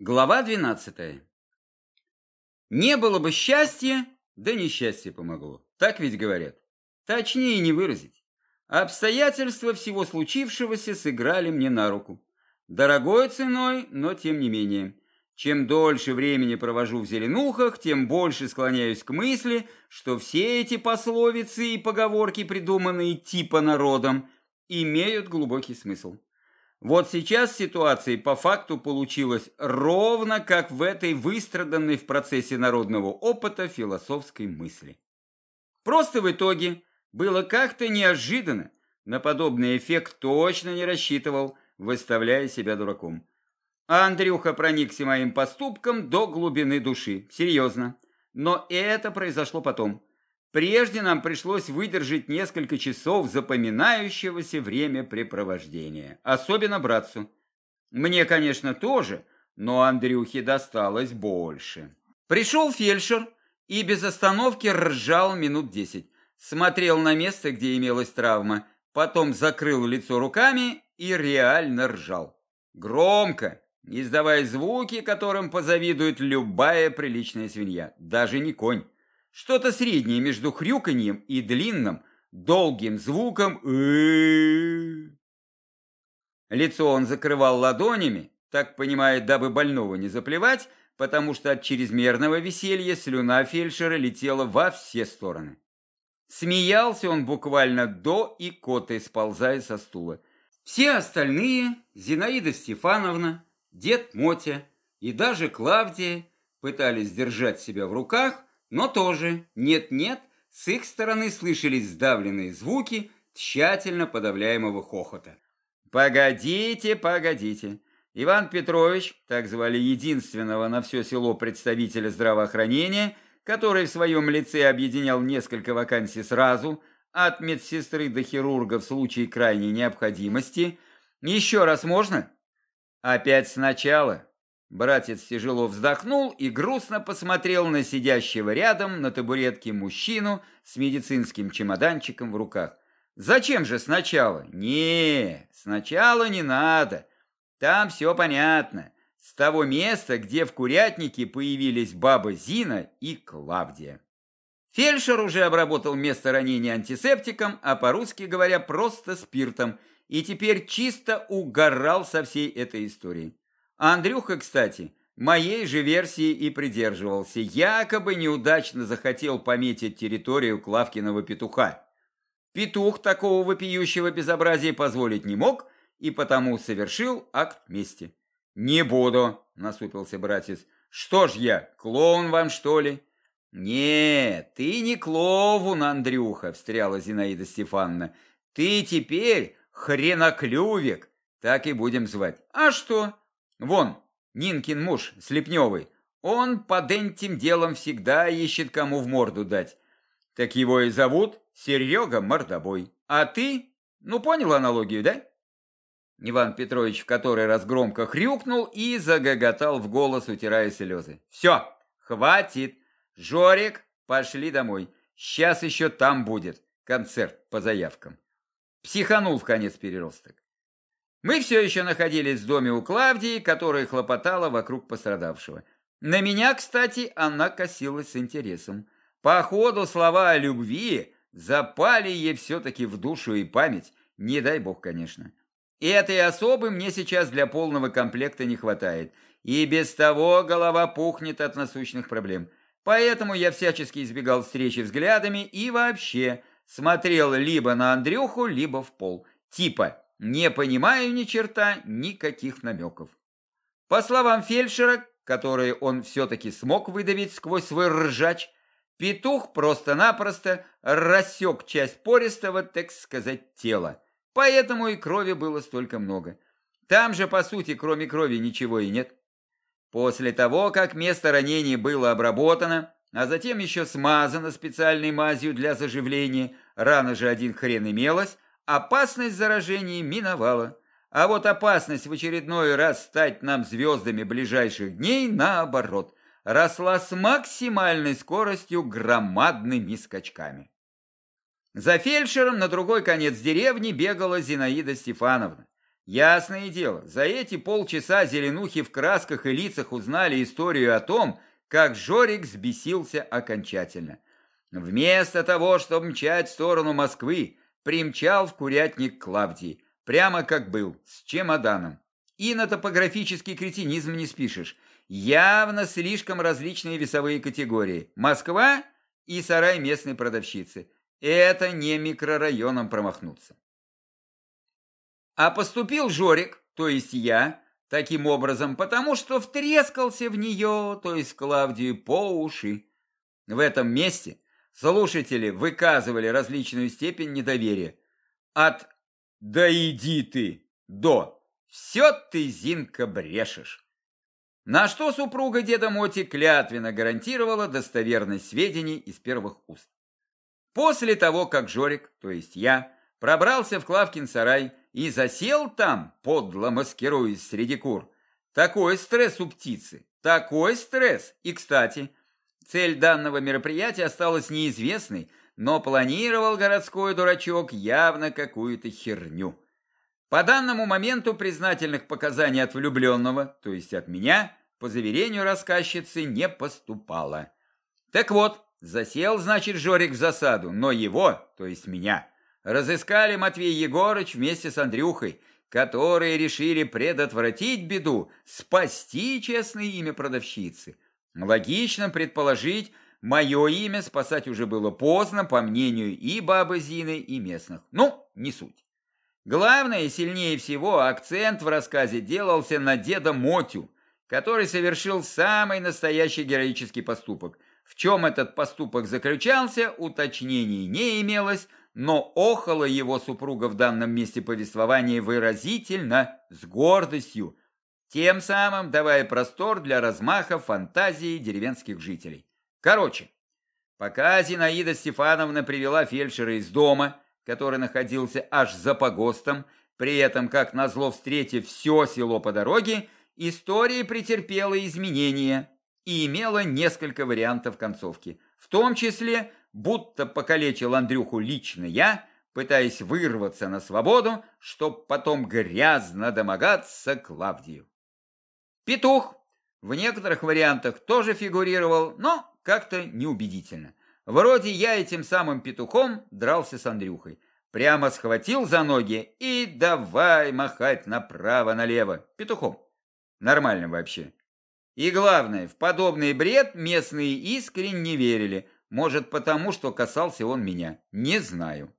Глава 12. Не было бы счастья, да несчастье помогло. Так ведь говорят. Точнее не выразить. Обстоятельства всего случившегося сыграли мне на руку. Дорогой ценой, но тем не менее. Чем дольше времени провожу в зеленухах, тем больше склоняюсь к мысли, что все эти пословицы и поговорки, придуманные типа народом, имеют глубокий смысл. Вот сейчас ситуация по факту получилась ровно как в этой выстраданной в процессе народного опыта философской мысли. Просто в итоге было как-то неожиданно, на подобный эффект точно не рассчитывал, выставляя себя дураком. А Андрюха проникся моим поступком до глубины души, серьезно. Но это произошло потом. Прежде нам пришлось выдержать несколько часов запоминающегося времяпрепровождения, особенно братцу. Мне, конечно, тоже, но Андрюхе досталось больше. Пришел фельдшер и без остановки ржал минут десять. Смотрел на место, где имелась травма, потом закрыл лицо руками и реально ржал. Громко, издавая звуки, которым позавидует любая приличная свинья, даже не конь. Что-то среднее между хрюканьем и длинным, долгим звуком Лицо он закрывал ладонями, так понимает, дабы больного не заплевать, потому что от чрезмерного веселья слюна фельдшера летела во все стороны. Смеялся он буквально до и коты, сползая со стула. Все остальные, Зинаида Стефановна, дед Мотя и даже Клавдия, пытались держать себя в руках, но тоже нет-нет, с их стороны слышались сдавленные звуки тщательно подавляемого хохота. «Погодите, погодите!» Иван Петрович, так звали единственного на все село представителя здравоохранения, который в своем лице объединял несколько вакансий сразу, от медсестры до хирурга в случае крайней необходимости. Еще раз можно? Опять сначала. Братец тяжело вздохнул и грустно посмотрел на сидящего рядом на табуретке мужчину с медицинским чемоданчиком в руках. «Зачем же сначала?» «Не, сначала не надо. Там все понятно. С того места, где в курятнике появились баба Зина и Клавдия». Фельдшер уже обработал место ранения антисептиком, а по-русски говоря, просто спиртом, и теперь чисто угорал со всей этой историей. Андрюха, кстати, моей же версии и придерживался. Якобы неудачно захотел пометить территорию Клавкиного петуха. Петух такого вопиющего безобразия позволить не мог и потому совершил акт мести. «Не буду», — насупился братец. «Что ж я, клоун вам, что ли?» «Нет, ты не клоун, Андрюха», — встряла Зинаида Стефановна. «Ты теперь хреноклювик, так и будем звать. А что?» Вон, Нинкин муж, Слепневый, он под этим делом всегда ищет кому в морду дать. Так его и зовут Серега Мордобой. А ты, ну понял аналогию, да? Иван Петрович в который раз громко хрюкнул и загоготал в голос, утирая слезы. Все, хватит. Жорик, пошли домой. Сейчас еще там будет концерт по заявкам. Психанул в конец переросток. Мы все еще находились в доме у Клавдии, которая хлопотала вокруг пострадавшего. На меня, кстати, она косилась с интересом. Походу, слова о любви запали ей все-таки в душу и память, не дай бог, конечно. И этой особы мне сейчас для полного комплекта не хватает. И без того голова пухнет от насущных проблем. Поэтому я всячески избегал встречи взглядами и вообще смотрел либо на Андрюху, либо в пол. Типа не понимаю ни черта, никаких намеков. По словам фельдшера, которые он все-таки смог выдавить сквозь свой ржач, петух просто-напросто рассек часть пористого, так сказать, тела. Поэтому и крови было столько много. Там же, по сути, кроме крови ничего и нет. После того, как место ранения было обработано, а затем еще смазано специальной мазью для заживления, рана же один хрен имелась, Опасность заражения миновала, а вот опасность в очередной раз стать нам звездами ближайших дней, наоборот, росла с максимальной скоростью громадными скачками. За фельдшером на другой конец деревни бегала Зинаида Стефановна. Ясное дело, за эти полчаса зеленухи в красках и лицах узнали историю о том, как Жорик взбесился окончательно. Вместо того, чтобы мчать в сторону Москвы, примчал в курятник Клавдии, прямо как был, с чемоданом. И на топографический кретинизм не спишешь. Явно слишком различные весовые категории. Москва и сарай местной продавщицы. Это не микрорайоном промахнуться. А поступил Жорик, то есть я, таким образом, потому что втрескался в нее, то есть Клавдию, по уши. В этом месте слушатели выказывали различную степень недоверия. От «да иди ты» до «все ты, Зинка, брешешь». На что супруга деда Моти клятвенно гарантировала достоверность сведений из первых уст. После того, как Жорик, то есть я, пробрался в Клавкин сарай и засел там, подло маскируясь среди кур, такой стресс у птицы, такой стресс. И, кстати, цель данного мероприятия осталась неизвестной, но планировал городской дурачок явно какую-то херню. По данному моменту признательных показаний от влюбленного, то есть от меня, по заверению рассказчицы, не поступало. Так вот, засел, значит, Жорик в засаду, но его, то есть меня, разыскали Матвей Егорыч вместе с Андрюхой, которые решили предотвратить беду, спасти честное имя продавщицы. Логично предположить, мое имя спасать уже было поздно, по мнению и бабы Зины, и местных. Ну, не суть. Главное сильнее всего акцент в рассказе делался на деда Мотю, который совершил самый настоящий героический поступок. В чем этот поступок заключался, уточнений не имелось, но охала его супруга в данном месте повествования выразительно, с гордостью, тем самым давая простор для размаха фантазии деревенских жителей. Короче, пока Зинаида Стефановна привела фельдшера из дома, который находился аж за погостом, при этом, как назло встретив все село по дороге, история претерпела изменения и имела несколько вариантов концовки, в том числе, будто покалечил Андрюху лично я, пытаясь вырваться на свободу, чтоб потом грязно домогаться Клавдию. Петух в некоторых вариантах тоже фигурировал, но как-то неубедительно. Вроде я этим самым петухом дрался с Андрюхой. Прямо схватил за ноги и давай махать направо-налево. Петухом. Нормально вообще. И главное, в подобный бред местные искренне верили. Может, потому что касался он меня. Не знаю.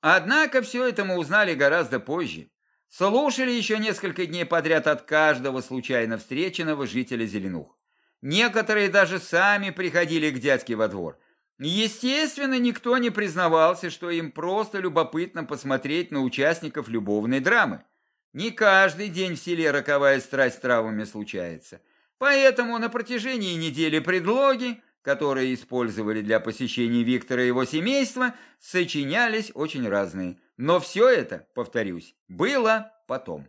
Однако все это мы узнали гораздо позже. Слушали еще несколько дней подряд от каждого случайно встреченного жителя Зеленух. Некоторые даже сами приходили к дядьке во двор. Естественно, никто не признавался, что им просто любопытно посмотреть на участников любовной драмы. Не каждый день в селе роковая страсть травами случается. Поэтому на протяжении недели предлоги, которые использовали для посещения Виктора и его семейства, сочинялись очень разные. Но все это, повторюсь, было потом.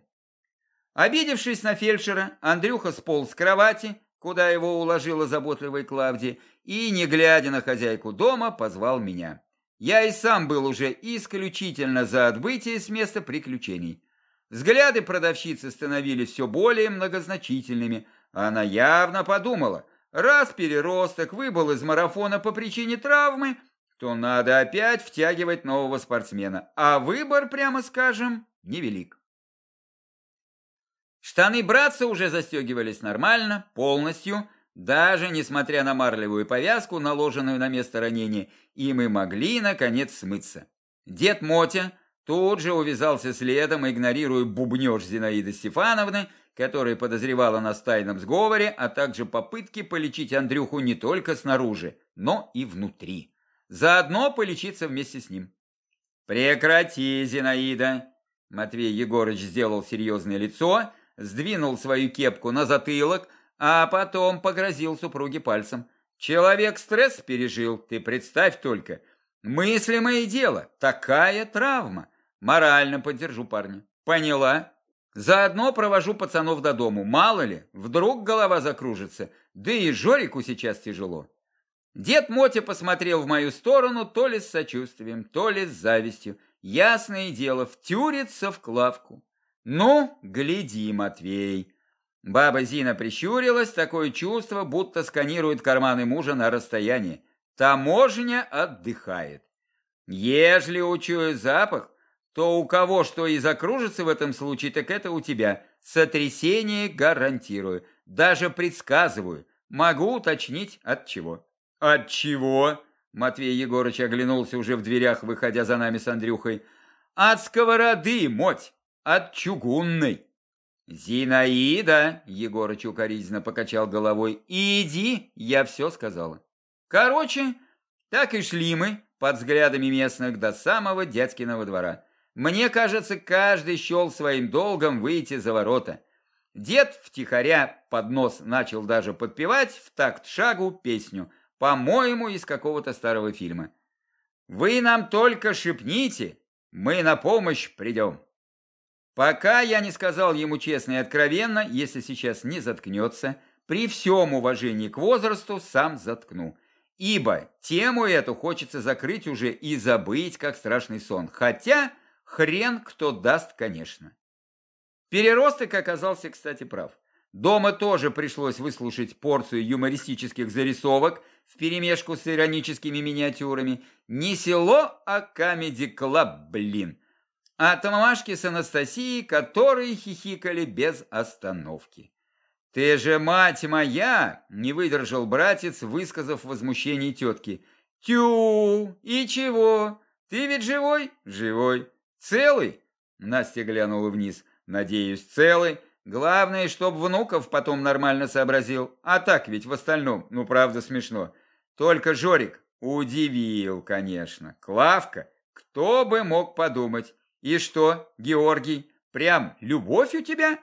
Обидевшись на фельдшера, Андрюха сполз с кровати, куда его уложила заботливая Клавдия, и, не глядя на хозяйку дома, позвал меня. Я и сам был уже исключительно за отбытие с места приключений. Взгляды продавщицы становились все более многозначительными. Она явно подумала, раз переросток выбыл из марафона по причине травмы, то надо опять втягивать нового спортсмена. А выбор, прямо скажем, невелик. Штаны братца уже застегивались нормально, полностью, даже несмотря на марлевую повязку, наложенную на место ранения, и мы могли, наконец, смыться. Дед Мотя тут же увязался следом, игнорируя бубнеж Зинаиды Стефановны, которая подозревала нас в тайном сговоре, а также попытки полечить Андрюху не только снаружи, но и внутри. Заодно полечиться вместе с ним. «Прекрати, Зинаида!» Матвей Егорыч сделал серьезное лицо, сдвинул свою кепку на затылок, а потом погрозил супруге пальцем. Человек стресс пережил, ты представь только. Мыслимое дело, такая травма. Морально поддержу парня. Поняла? Заодно провожу пацанов до дому. Мало ли, вдруг голова закружится. Да и Жорику сейчас тяжело. Дед Мотя посмотрел в мою сторону то ли с сочувствием, то ли с завистью. Ясное дело, втюрится в Клавку. Ну, гляди, Матвей. Баба Зина прищурилась, такое чувство, будто сканирует карманы мужа на расстоянии. Таможня отдыхает. Ежели учует запах, то у кого что и закружится в этом случае, так это у тебя. Сотрясение гарантирую. Даже предсказываю. Могу уточнить, от чего. От чего? Матвей Егорыч оглянулся уже в дверях, выходя за нами с Андрюхой. От сковороды, моть, от чугунной. «Зинаида!» — Егорыч укоризненно покачал головой. «Иди!» — я все сказала. Короче, так и шли мы под взглядами местных до самого дядькиного двора. Мне кажется, каждый счел своим долгом выйти за ворота. Дед втихаря под нос начал даже подпевать в такт шагу песню, по-моему, из какого-то старого фильма. «Вы нам только шепните, мы на помощь придем». Пока я не сказал ему честно и откровенно, если сейчас не заткнется, при всем уважении к возрасту сам заткну. Ибо тему эту хочется закрыть уже и забыть, как страшный сон. Хотя хрен кто даст, конечно. Переросток оказался, кстати, прав. Дома тоже пришлось выслушать порцию юмористических зарисовок вперемешку с ироническими миниатюрами. Не село, а камеди-клаб, блин. А Тамашки с Анастасией, которые хихикали без остановки. «Ты же мать моя!» – не выдержал братец, высказав возмущение тетки. «Тю! И чего? Ты ведь живой?» «Живой. Целый?» Настя глянула вниз. «Надеюсь, целый. Главное, чтоб внуков потом нормально сообразил. А так ведь в остальном, ну правда смешно. Только Жорик удивил, конечно. Клавка, кто бы мог подумать. И что, Георгий, прям любовь у тебя?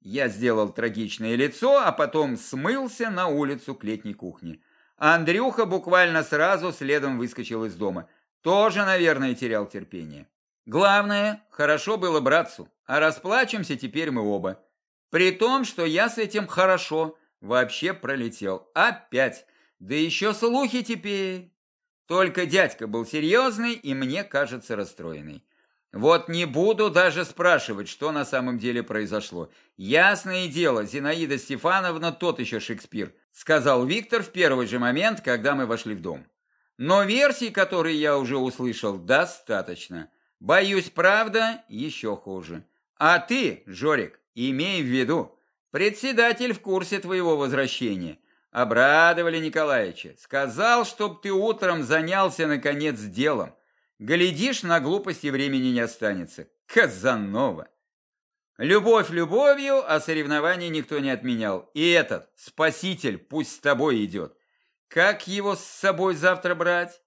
Я сделал трагичное лицо, а потом смылся на улицу к летней кухне. Андрюха буквально сразу следом выскочил из дома. Тоже, наверное, терял терпение. Главное, хорошо было братцу, а расплачемся теперь мы оба. При том, что я с этим хорошо вообще пролетел. Опять. Да еще слухи теперь. Только дядька был серьезный и, мне кажется, расстроенный. Вот не буду даже спрашивать, что на самом деле произошло. Ясное дело, Зинаида Стефановна тот еще Шекспир, сказал Виктор в первый же момент, когда мы вошли в дом. Но версий, которые я уже услышал, достаточно. Боюсь, правда, еще хуже. А ты, Жорик, имей в виду, председатель в курсе твоего возвращения. Обрадовали Николаевича. Сказал, чтоб ты утром занялся, наконец, делом. Глядишь, на глупости времени не останется. Казанова. Любовь любовью, а соревнований никто не отменял. И этот, спаситель, пусть с тобой идет. Как его с собой завтра брать?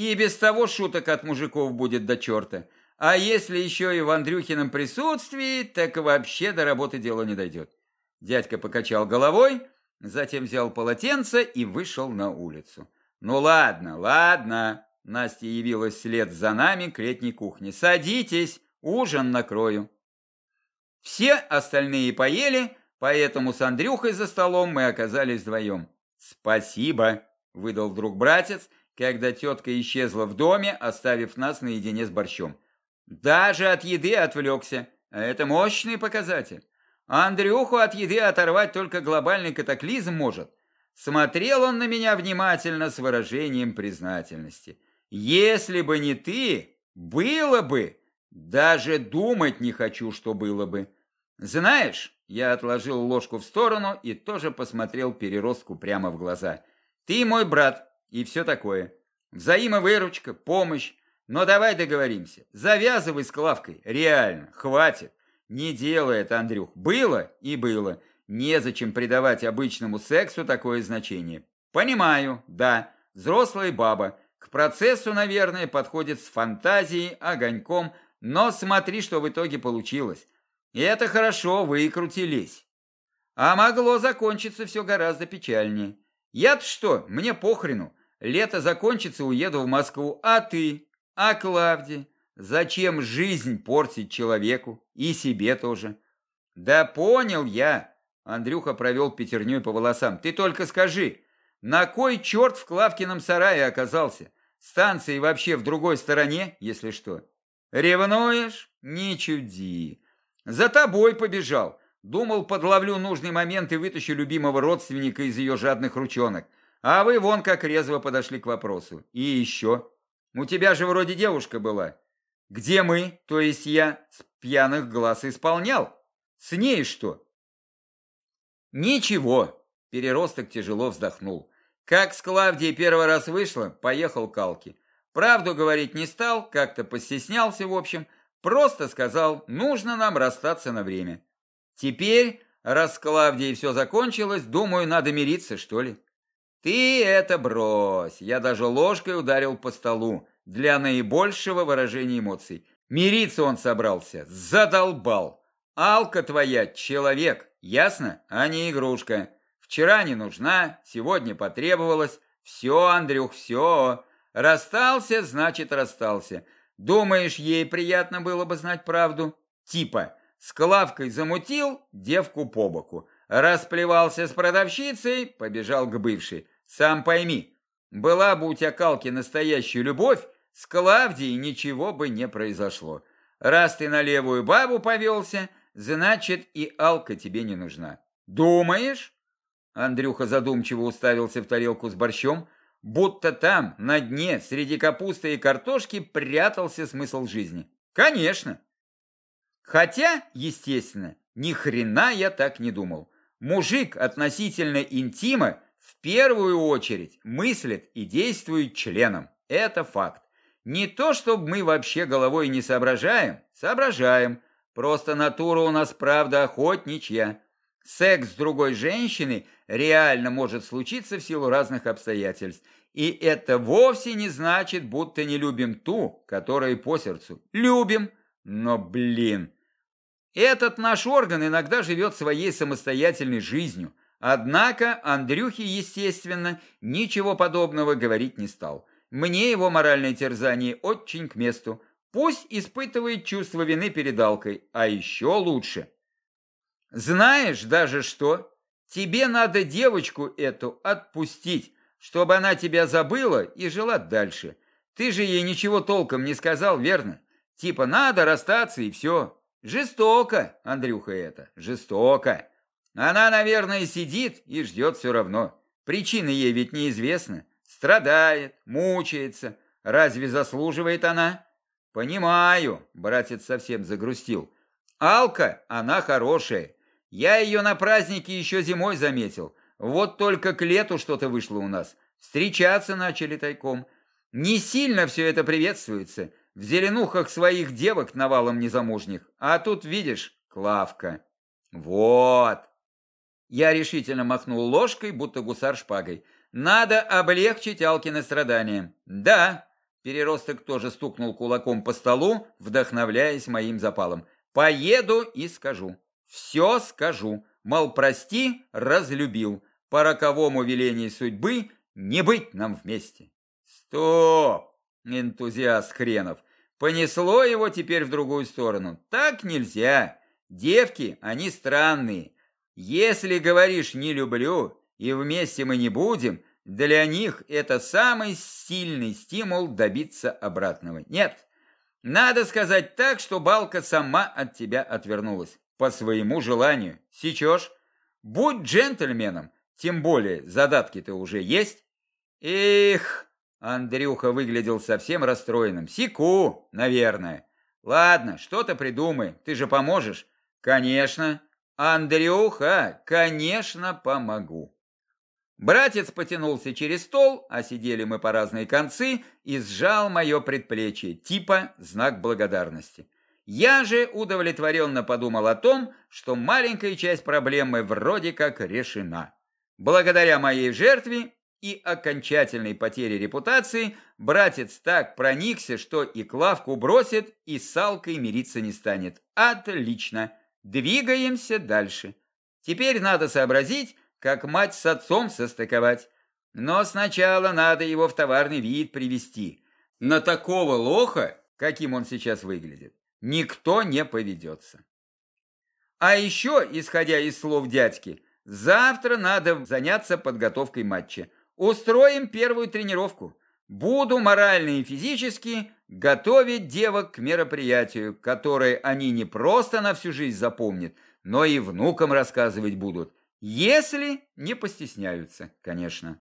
И без того шуток от мужиков будет до черта. А если еще и в Андрюхином присутствии, так вообще до работы дело не дойдет. Дядька покачал головой, затем взял полотенце и вышел на улицу. Ну ладно, ладно, Настя явилась вслед за нами к летней кухне. «Садитесь, ужин накрою». Все остальные поели, поэтому с Андрюхой за столом мы оказались вдвоем. «Спасибо», — выдал вдруг братец, когда тетка исчезла в доме, оставив нас наедине с борщом. Даже от еды отвлекся, это мощный показатель. Андрюху от еды оторвать только глобальный катаклизм может. Смотрел он на меня внимательно с выражением признательности. Если бы не ты, было бы. Даже думать не хочу, что было бы. Знаешь, я отложил ложку в сторону и тоже посмотрел переростку прямо в глаза. Ты мой брат и все такое. Взаимовыручка, помощь. Но давай договоримся. Завязывай с Клавкой. Реально, хватит. Не делай это, Андрюх. Было и было. Незачем придавать обычному сексу такое значение. Понимаю, да, взрослая баба. К процессу, наверное, подходит с фантазией, огоньком, но смотри, что в итоге получилось. И это хорошо, выкрутились. А могло закончиться все гораздо печальнее. Я-то что, мне похрену. Лето закончится, уеду в Москву. А ты? А Клавди? Зачем жизнь портить человеку? И себе тоже. Да понял я. Андрюха провел пятерней по волосам. Ты только скажи, на кой черт в Клавкином сарае оказался? Станции вообще в другой стороне, если что. Ревнуешь? Не чуди. За тобой побежал. Думал, подловлю нужный момент и вытащу любимого родственника из ее жадных ручонок. А вы вон как резво подошли к вопросу. И еще. У тебя же вроде девушка была. Где мы, то есть я, с пьяных глаз исполнял? С ней что? Ничего. Переросток тяжело вздохнул. Как с Клавдией первый раз вышло, поехал к Алке. Правду говорить не стал, как-то постеснялся в общем, просто сказал, нужно нам расстаться на время. Теперь, раз с Клавдией все закончилось, думаю, надо мириться, что ли. Ты это брось, я даже ложкой ударил по столу для наибольшего выражения эмоций. Мириться он собрался, задолбал. Алка твоя человек, ясно, а не игрушка. Вчера не нужна, сегодня потребовалась. Все, Андрюх, все. Расстался, значит расстался. Думаешь, ей приятно было бы знать правду? Типа, с Клавкой замутил, девку по боку. Расплевался с продавщицей, побежал к бывшей. Сам пойми, была бы у тебя, Калки, настоящая любовь, с Клавдией ничего бы не произошло. Раз ты на левую бабу повелся, значит и Алка тебе не нужна. Думаешь? Андрюха задумчиво уставился в тарелку с борщом, будто там, на дне, среди капусты и картошки, прятался смысл жизни. Конечно. Хотя, естественно, ни хрена я так не думал. Мужик относительно интима в первую очередь мыслит и действует членом. Это факт. Не то, чтобы мы вообще головой не соображаем, соображаем. Просто натура у нас правда охотничья. Секс с другой женщиной реально может случиться в силу разных обстоятельств. И это вовсе не значит, будто не любим ту, которая по сердцу. Любим, но, блин, этот наш орган иногда живет своей самостоятельной жизнью. Однако Андрюхе, естественно, ничего подобного говорить не стал. Мне его моральное терзание очень к месту. Пусть испытывает чувство вины перед Алкой, а еще лучше – знаешь даже что? Тебе надо девочку эту отпустить, чтобы она тебя забыла и жила дальше. Ты же ей ничего толком не сказал, верно? Типа надо расстаться и все. Жестоко, Андрюха это, жестоко. Она, наверное, сидит и ждет все равно. Причины ей ведь неизвестны. Страдает, мучается. Разве заслуживает она? Понимаю, братец совсем загрустил. Алка, она хорошая. Я ее на празднике еще зимой заметил. Вот только к лету что-то вышло у нас. Встречаться начали тайком. Не сильно все это приветствуется. В зеленухах своих девок навалом незамужних. А тут, видишь, Клавка. Вот. Я решительно махнул ложкой, будто гусар шпагой. Надо облегчить Алкины страдания. Да, переросток тоже стукнул кулаком по столу, вдохновляясь моим запалом. Поеду и скажу. Все скажу, мол, прости, разлюбил, по роковому велению судьбы не быть нам вместе. Стоп, энтузиаст хренов, понесло его теперь в другую сторону. Так нельзя, девки, они странные. Если говоришь «не люблю» и вместе мы не будем, для них это самый сильный стимул добиться обратного. Нет, надо сказать так, что Балка сама от тебя отвернулась по своему желанию. Сечешь? Будь джентльменом, тем более задатки-то уже есть. Эх, Андрюха выглядел совсем расстроенным. Секу, наверное. Ладно, что-то придумай, ты же поможешь? Конечно. Андрюха, конечно, помогу. Братец потянулся через стол, а сидели мы по разные концы, и сжал мое предплечье, типа знак благодарности. Я же удовлетворенно подумал о том, что маленькая часть проблемы вроде как решена. Благодаря моей жертве и окончательной потере репутации братец так проникся, что и Клавку бросит, и с Алкой мириться не станет. Отлично. Двигаемся дальше. Теперь надо сообразить, как мать с отцом состыковать. Но сначала надо его в товарный вид привести. На такого лоха, каким он сейчас выглядит, никто не поведется. А еще, исходя из слов дядьки, завтра надо заняться подготовкой матча. Устроим первую тренировку. Буду морально и физически готовить девок к мероприятию, которое они не просто на всю жизнь запомнят, но и внукам рассказывать будут, если не постесняются, конечно.